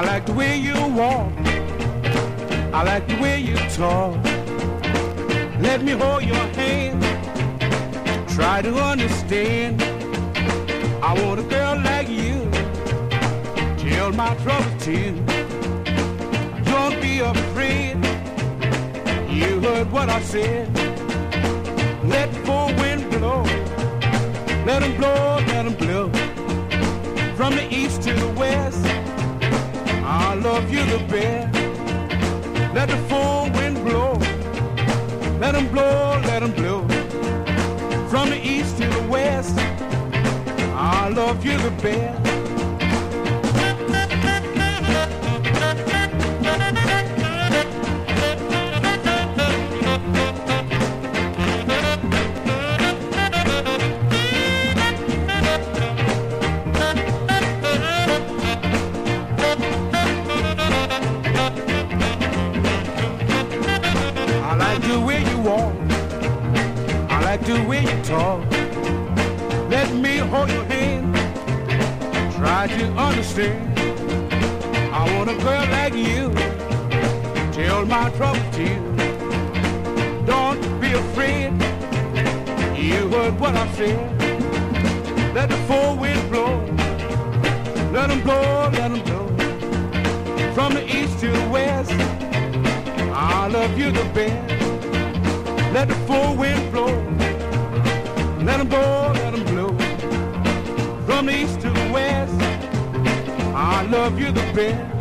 I like the way you walk. I like the way you talk. Let me hold your hand. Try to understand. I want a girl like you. Tell my troubles to you. Don't be afraid. You heard what I said. Let the full wind blow. Let Let 'em blow, let let 'em blow. From the east to the west. I love you the best. Let the full wind blow. Let 'em blow, let 'em blow. From the east to the west. I love you the best. Walk. I like the way you talk. Let me hold your hand. Try to understand. I want a girl like you. Tell my trouble to you. Don't be afraid. You heard what I said. Let the four winds blow. Let them blow, let them blow. From the east to the west. I love you the best. Let the full wind blow. Let them blow, let them blow. From the east to the west. I love you the best.